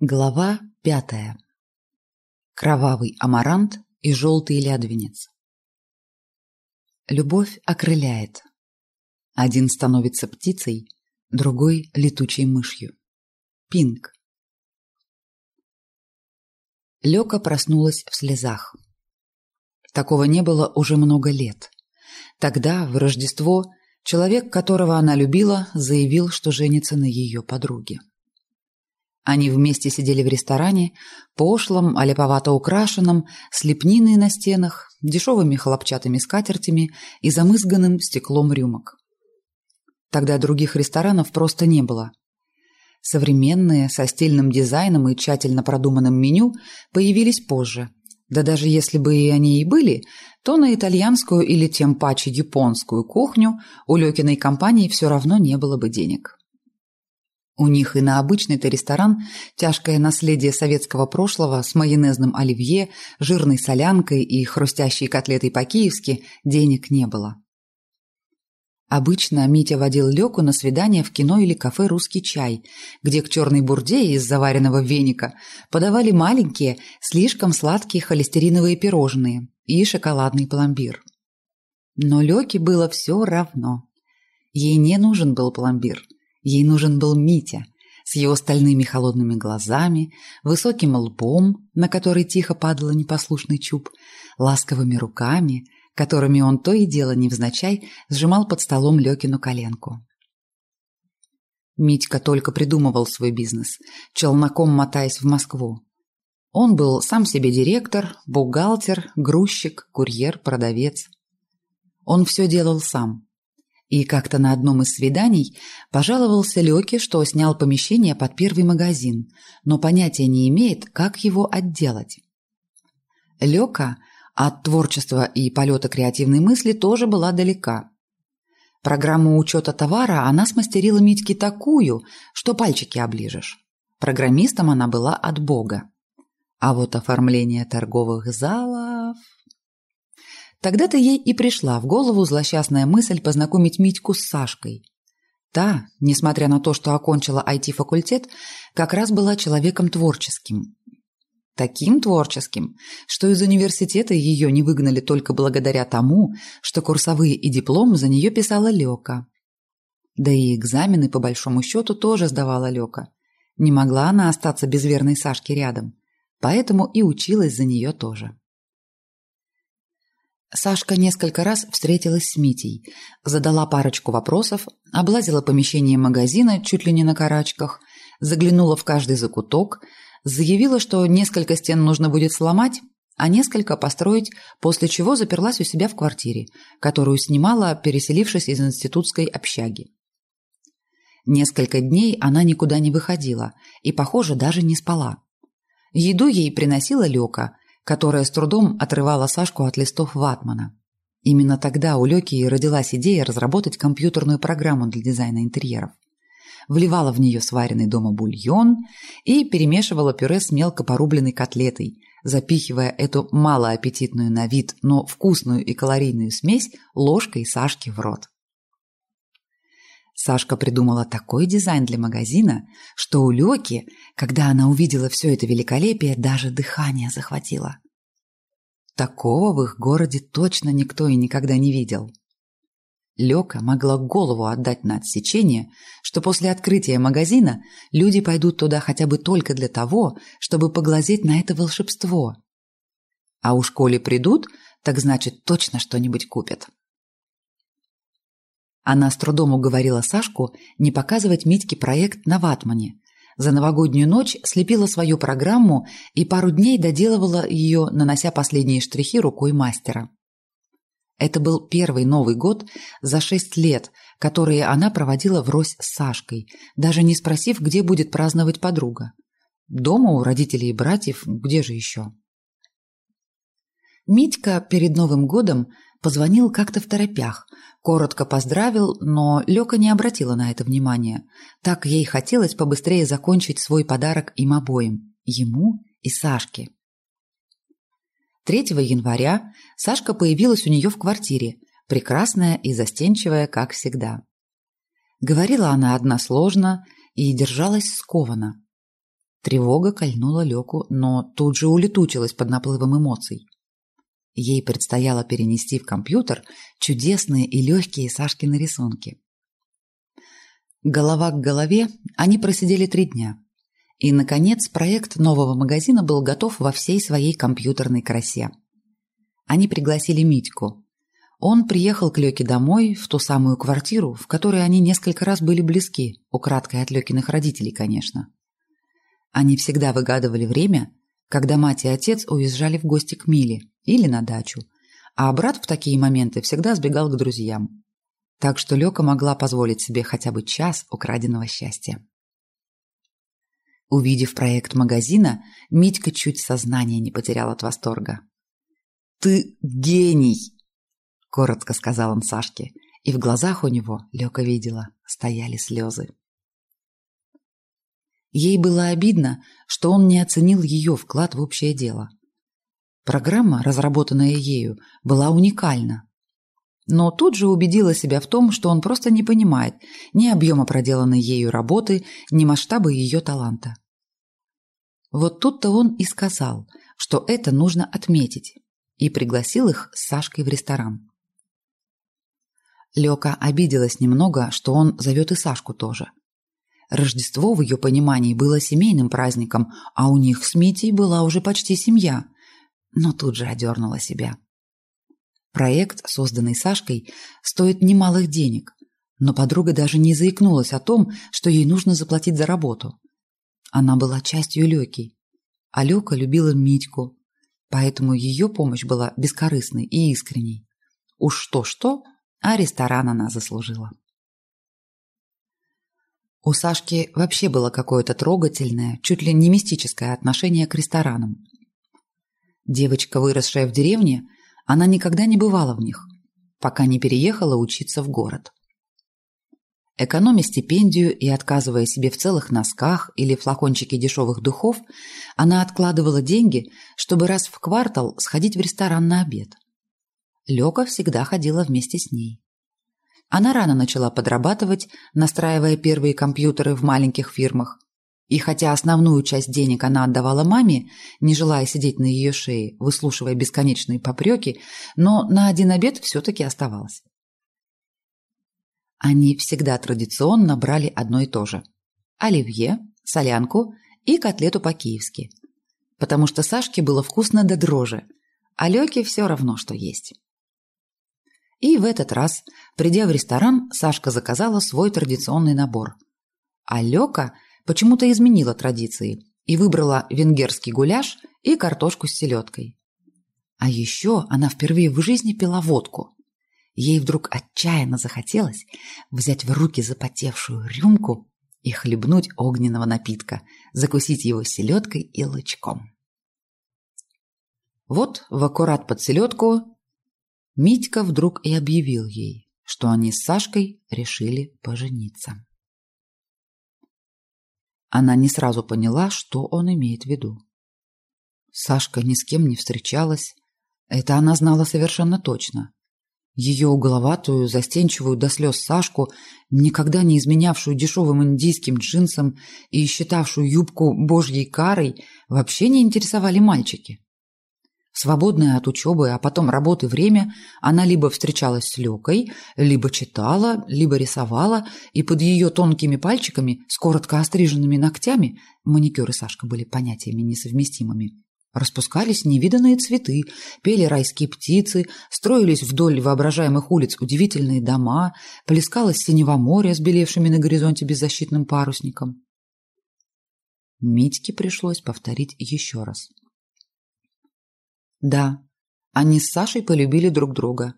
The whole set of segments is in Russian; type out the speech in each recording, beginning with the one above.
Глава пятая. Кровавый амарант и желтый лядвенец. Любовь окрыляет. Один становится птицей, другой — летучей мышью. Пинг. Лёка проснулась в слезах. Такого не было уже много лет. Тогда, в Рождество, человек, которого она любила, заявил, что женится на ее подруге. Они вместе сидели в ресторане, пошлом, аляповато украшенном, с лепниной на стенах, дешевыми хлопчатыми скатертями и замызганным стеклом рюмок. Тогда других ресторанов просто не было. Современные, со стильным дизайном и тщательно продуманным меню появились позже. Да даже если бы и они и были, то на итальянскую или тем паче японскую кухню у Лёкиной компании все равно не было бы денег. У них и на обычный-то ресторан тяжкое наследие советского прошлого с майонезным оливье, жирной солянкой и хрустящей котлетой по-киевски денег не было. Обычно Митя водил Лёку на свидание в кино или кафе «Русский чай», где к черной бурде из заваренного веника подавали маленькие, слишком сладкие холестериновые пирожные и шоколадный пломбир. Но Лёке было все равно. Ей не нужен был пломбир – Ей нужен был Митя с его стальными холодными глазами, высоким лбом, на который тихо падал непослушный чуб, ласковыми руками, которыми он то и дело невзначай сжимал под столом Лёкину коленку. Митька только придумывал свой бизнес, челноком мотаясь в Москву. Он был сам себе директор, бухгалтер, грузчик, курьер, продавец. Он все делал сам. И как-то на одном из свиданий пожаловался Лёке, что снял помещение под первый магазин, но понятия не имеет, как его отделать. Лёка от творчества и полета креативной мысли тоже была далека. Программу учета товара она смастерила Митьке такую, что пальчики оближешь. Программистом она была от бога. А вот оформление торговых залов... Тогда-то ей и пришла в голову злосчастная мысль познакомить Митьку с Сашкой. Та, несмотря на то, что окончила IT-факультет, как раз была человеком творческим. Таким творческим, что из университета ее не выгнали только благодаря тому, что курсовые и диплом за нее писала Лёка. Да и экзамены, по большому счету, тоже сдавала Лёка. Не могла она остаться без верной Сашки рядом, поэтому и училась за нее тоже. Сашка несколько раз встретилась с Митей, задала парочку вопросов, облазила помещение магазина чуть ли не на карачках, заглянула в каждый закуток, заявила, что несколько стен нужно будет сломать, а несколько построить, после чего заперлась у себя в квартире, которую снимала, переселившись из институтской общаги. Несколько дней она никуда не выходила и, похоже, даже не спала. Еду ей приносила Лёка, которая с трудом отрывала Сашку от листов ватмана. Именно тогда у Лёки и родилась идея разработать компьютерную программу для дизайна интерьеров. Вливала в нее сваренный дома бульон и перемешивала пюре с мелко порубленной котлетой, запихивая эту малоаппетитную на вид, но вкусную и калорийную смесь ложкой Сашки в рот. Сашка придумала такой дизайн для магазина, что у Лёки, когда она увидела все это великолепие, даже дыхание захватило. Такого в их городе точно никто и никогда не видел. Лёка могла голову отдать на отсечение, что после открытия магазина люди пойдут туда хотя бы только для того, чтобы поглазеть на это волшебство. А уж коли придут, так значит точно что-нибудь купят. Она с трудом уговорила Сашку не показывать Митьке проект на ватмане. За новогоднюю ночь слепила свою программу и пару дней доделывала ее, нанося последние штрихи рукой мастера. Это был первый Новый год за шесть лет, которые она проводила врозь с Сашкой, даже не спросив, где будет праздновать подруга. Дома у родителей и братьев, где же еще? Митька перед Новым годом позвонил как-то в торопях, коротко поздравил, но Лёка не обратила на это внимания. Так ей хотелось побыстрее закончить свой подарок им обоим, ему и Сашке. 3 января Сашка появилась у нее в квартире, прекрасная и застенчивая, как всегда. Говорила она односложно и держалась скованно. Тревога кольнула Леку, но тут же улетучилась под наплывом эмоций. Ей предстояло перенести в компьютер чудесные и легкие Сашкины рисунки. Голова к голове они просидели три дня. И, наконец, проект нового магазина был готов во всей своей компьютерной красе. Они пригласили Митьку. Он приехал к Лёке домой, в ту самую квартиру, в которой они несколько раз были близки, украдкой от Лёкиных родителей, конечно. Они всегда выгадывали время, когда мать и отец уезжали в гости к Миле или на дачу, а брат в такие моменты всегда сбегал к друзьям. Так что Лёка могла позволить себе хотя бы час украденного счастья. Увидев проект магазина, Митька чуть сознание не потерял от восторга. «Ты гений!» – коротко сказал он Сашке, и в глазах у него, Лёка видела, стояли слезы. Ей было обидно, что он не оценил ее вклад в общее дело. Программа, разработанная ею, была уникальна. Но тут же убедила себя в том, что он просто не понимает ни объема проделанной ею работы, ни масштаба ее таланта. Вот тут-то он и сказал, что это нужно отметить, и пригласил их с Сашкой в ресторан. Лёка обиделась немного, что он зовет и Сашку тоже. Рождество в ее понимании было семейным праздником, а у них с Митей была уже почти семья. Но тут же одернула себя. Проект, созданный Сашкой, стоит немалых денег, но подруга даже не заикнулась о том, что ей нужно заплатить за работу. Она была частью Лёки, а Лёка любила Митьку, поэтому ее помощь была бескорыстной и искренней. Уж что-что, а ресторан она заслужила. У Сашки вообще было какое-то трогательное, чуть ли не мистическое отношение к ресторанам. Девочка, выросшая в деревне, она никогда не бывала в них, пока не переехала учиться в город. Экономя стипендию и отказывая себе в целых носках или флакончике дешевых духов, она откладывала деньги, чтобы раз в квартал сходить в ресторан на обед. Лёка всегда ходила вместе с ней. Она рано начала подрабатывать, настраивая первые компьютеры в маленьких фирмах. И хотя основную часть денег она отдавала маме, не желая сидеть на ее шее, выслушивая бесконечные попреки, но на один обед все-таки оставалась. Они всегда традиционно брали одно и то же. Оливье, солянку и котлету по-киевски. Потому что Сашке было вкусно до дрожи, а Лёке все равно, что есть. И в этот раз, придя в ресторан, Сашка заказала свой традиционный набор. А Лёка почему-то изменила традиции и выбрала венгерский гуляш и картошку с селедкой. А еще она впервые в жизни пила водку. Ей вдруг отчаянно захотелось взять в руки запотевшую рюмку и хлебнуть огненного напитка, закусить его селедкой и лучком. Вот в аккурат под селедку Митька вдруг и объявил ей, что они с Сашкой решили пожениться. Она не сразу поняла, что он имеет в виду. Сашка ни с кем не встречалась, это она знала совершенно точно. Ее угловатую, застенчивую до слез Сашку, никогда не изменявшую дешевым индийским джинсам и считавшую юбку божьей карой, вообще не интересовали мальчики свободное от учебы, а потом работы время, она либо встречалась с Лёкой, либо читала, либо рисовала, и под ее тонкими пальчиками с коротко остриженными ногтями маникюр и Сашка были понятиями несовместимыми. Распускались невиданные цветы, пели райские птицы, строились вдоль воображаемых улиц удивительные дома, плескалось синего моря с белевшими на горизонте беззащитным парусником. Митьке пришлось повторить еще раз. Да, они с Сашей полюбили друг друга.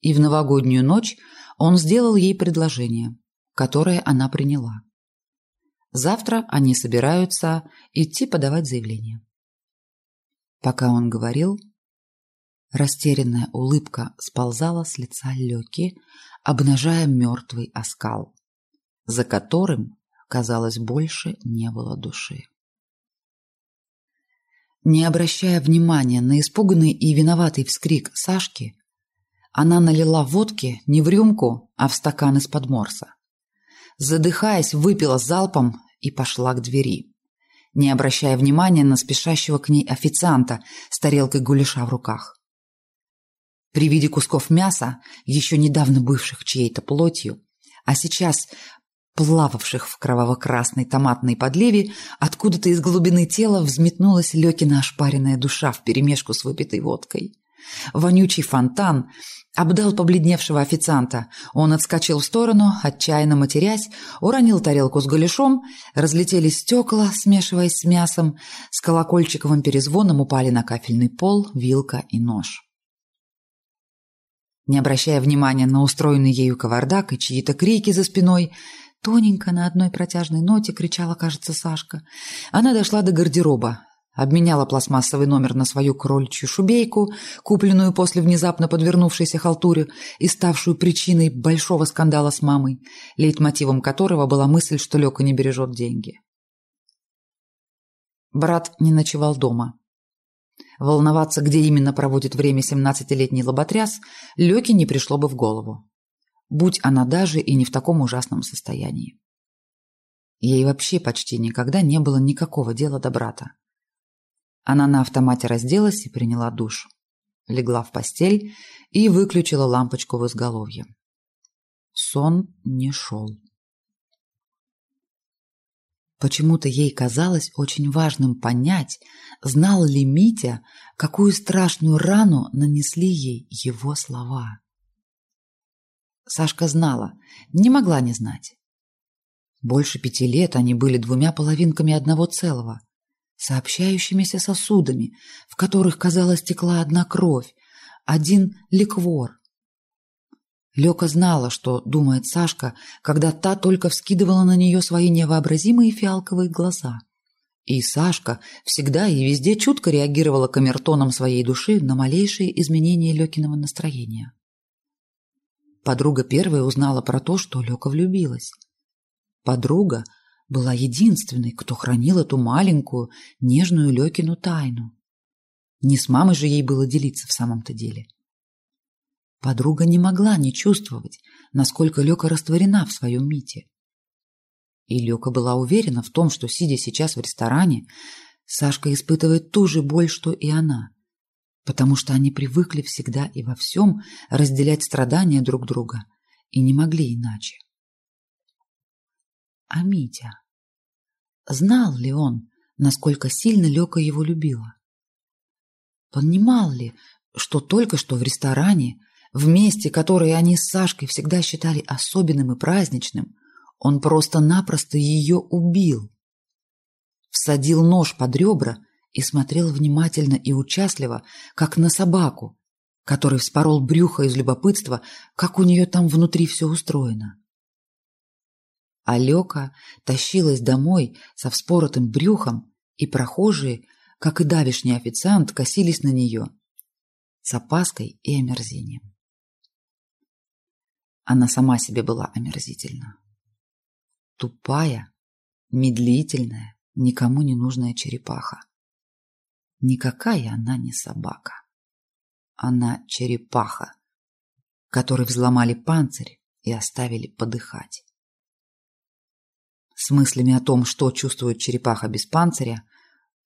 И в новогоднюю ночь он сделал ей предложение, которое она приняла. Завтра они собираются идти подавать заявление. Пока он говорил, растерянная улыбка сползала с лица Лёки, обнажая мертвый оскал, за которым, казалось, больше не было души. Не обращая внимания на испуганный и виноватый вскрик Сашки, она налила водки не в рюмку, а в стакан из-под морса. Задыхаясь, выпила залпом и пошла к двери. не обращая внимания на спешащего к ней официанта с тарелкой гуляша в руках. При виде кусков мяса, еще недавно бывших чьей-то плотью, а сейчас плававших в кроваво-красной томатной подливе, откуда-то из глубины тела взметнулась Лёкина ошпаренная душа вперемешку с выпитой водкой. Вонючий фонтан обдал побледневшего официанта. Он отскочил в сторону, отчаянно матерясь, уронил тарелку с голешом, разлетелись стекла, смешиваясь с мясом, с колокольчиковым перезвоном упали на кафельный пол вилка и нож. Не обращая внимания на устроенный ею кавардак и чьи-то крики за спиной, тоненько на одной протяжной ноте кричала, кажется, Сашка. Она дошла до гардероба, обменяла пластмассовый номер на свою крольчью шубейку, купленную после внезапно подвернувшейся халтуре и ставшую причиной большого скандала с мамой, лейтмотивом которого была мысль, что Лёка не бережет деньги. Брат не ночевал дома. Волноваться, где именно проводит время семнадцатилетний лоботряс, Лёке не пришло бы в голову. Будь она даже и не в таком ужасном состоянии. Ей вообще почти никогда не было никакого дела до брата. Она на автомате разделась и приняла душ. Легла в постель и выключила лампочку в изголовье. Сон не шел. Почему-то ей казалось очень важным понять, знал ли Митя, какую страшную рану нанесли ей его слова. Сашка знала, не могла не знать. Больше пяти лет они были двумя половинками одного целого – сообщающимися сосудами, в которых, казалось, текла одна кровь, один ликвор. Лёка знала, что думает Сашка, когда та только вскидывала на нее свои невообразимые фиалковые глаза. И Сашка всегда и везде чутко реагировала камертоном своей души на малейшие изменения Лёкиного настроения. Подруга первая узнала про то, что Лёка влюбилась. Подруга – была единственной, кто хранил эту маленькую, нежную Лёкину тайну. Не с мамой же ей было делиться в самом-то деле. Подруга не могла не чувствовать, насколько Лёка растворена в своем Мите. И Лёка была уверена в том, что, сидя сейчас в ресторане, Сашка испытывает ту же боль, что и она, потому что они привыкли всегда и во всем разделять страдания друг друга и не могли иначе. А Митя? Знал ли он, насколько сильно Лёка его любила? Понимал ли, что только что в ресторане, в месте, которое они с Сашкой всегда считали особенным и праздничным, он просто-напросто ее убил? Всадил нож под ребра и смотрел внимательно и участливо, как на собаку, который вспорол брюхо из любопытства, как у нее там внутри все устроено. Алёка тащилась домой со вспоротым брюхом, и прохожие, как и давишний официант, косились на нее с опаской и омерзением. Она сама себе была омерзительна. Тупая, медлительная, никому не нужная черепаха. Никакая она не собака. Она черепаха, которой взломали панцирь и оставили подыхать. С мыслями о том, что чувствует черепаха без панциря,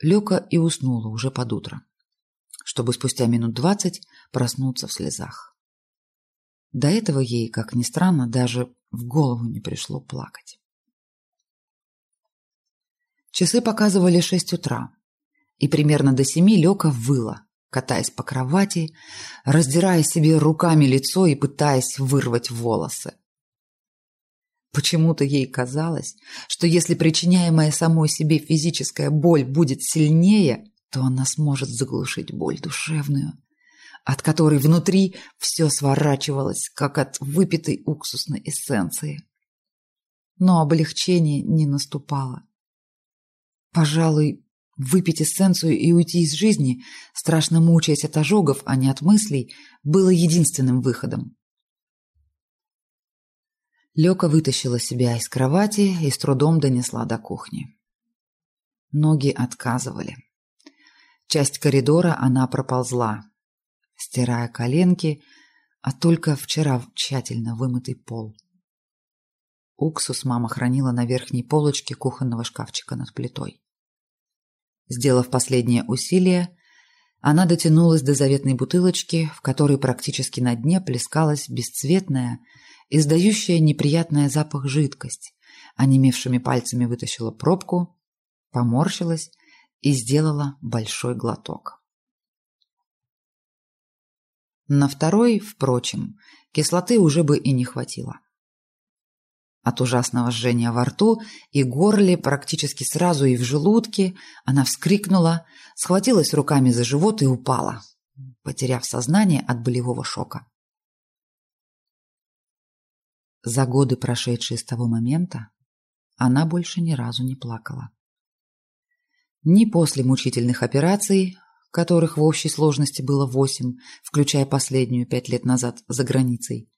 Лёка и уснула уже под утро, чтобы спустя минут двадцать проснуться в слезах. До этого ей, как ни странно, даже в голову не пришло плакать. Часы показывали шесть утра, и примерно до семи Лёка выла, катаясь по кровати, раздирая себе руками лицо и пытаясь вырвать волосы. Почему-то ей казалось, что если причиняемая самой себе физическая боль будет сильнее, то она сможет заглушить боль душевную, от которой внутри все сворачивалось, как от выпитой уксусной эссенции. Но облегчение не наступало. Пожалуй, выпить эссенцию и уйти из жизни, страшно мучаясь от ожогов, а не от мыслей, было единственным выходом. Лёка вытащила себя из кровати и с трудом донесла до кухни. Ноги отказывали. Часть коридора она проползла, стирая коленки, а только вчера тщательно вымытый пол. Уксус мама хранила на верхней полочке кухонного шкафчика над плитой. Сделав последнее усилие, она дотянулась до заветной бутылочки, в которой практически на дне плескалась бесцветная, издающая неприятный запах жидкость, онемевшими пальцами вытащила пробку, поморщилась и сделала большой глоток. На второй, впрочем, кислоты уже бы и не хватило. От ужасного жжения во рту и горле практически сразу и в желудке она вскрикнула, схватилась руками за живот и упала, потеряв сознание от болевого шока. За годы, прошедшие с того момента, она больше ни разу не плакала. Ни после мучительных операций, которых в общей сложности было восемь, включая последнюю пять лет назад за границей.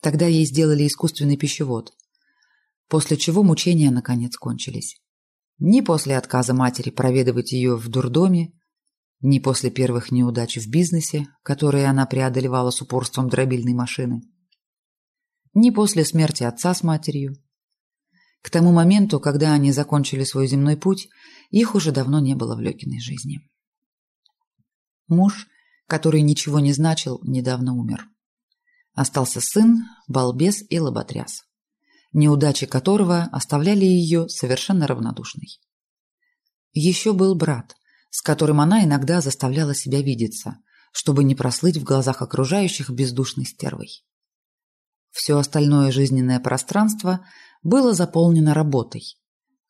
Тогда ей сделали искусственный пищевод, после чего мучения наконец кончились. Ни после отказа матери проведывать ее в дурдоме, ни после первых неудач в бизнесе, которые она преодолевала с упорством дробильной машины, ни после смерти отца с матерью. К тому моменту, когда они закончили свой земной путь, их уже давно не было в Лекиной жизни. Муж, который ничего не значил, недавно умер. Остался сын, балбес и лоботряс, неудачи которого оставляли ее совершенно равнодушной. Еще был брат, с которым она иногда заставляла себя видеться, чтобы не прослыть в глазах окружающих бездушной стервой. Все остальное жизненное пространство было заполнено работой,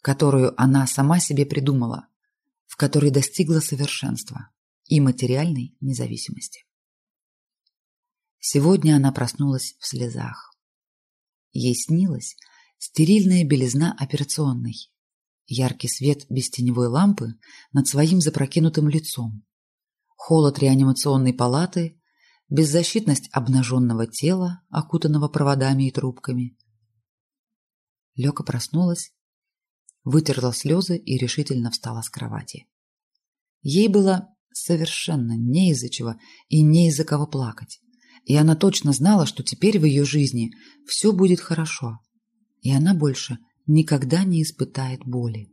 которую она сама себе придумала, в которой достигла совершенства и материальной независимости. Сегодня она проснулась в слезах. Ей снилась стерильная белизна операционной, яркий свет без теневой лампы над своим запрокинутым лицом, холод реанимационной палаты, беззащитность обнаженного тела, окутанного проводами и трубками. Лёка проснулась, вытерла слезы и решительно встала с кровати. Ей было Совершенно не из-за чего и не из-за кого плакать. И она точно знала, что теперь в ее жизни все будет хорошо. И она больше никогда не испытает боли.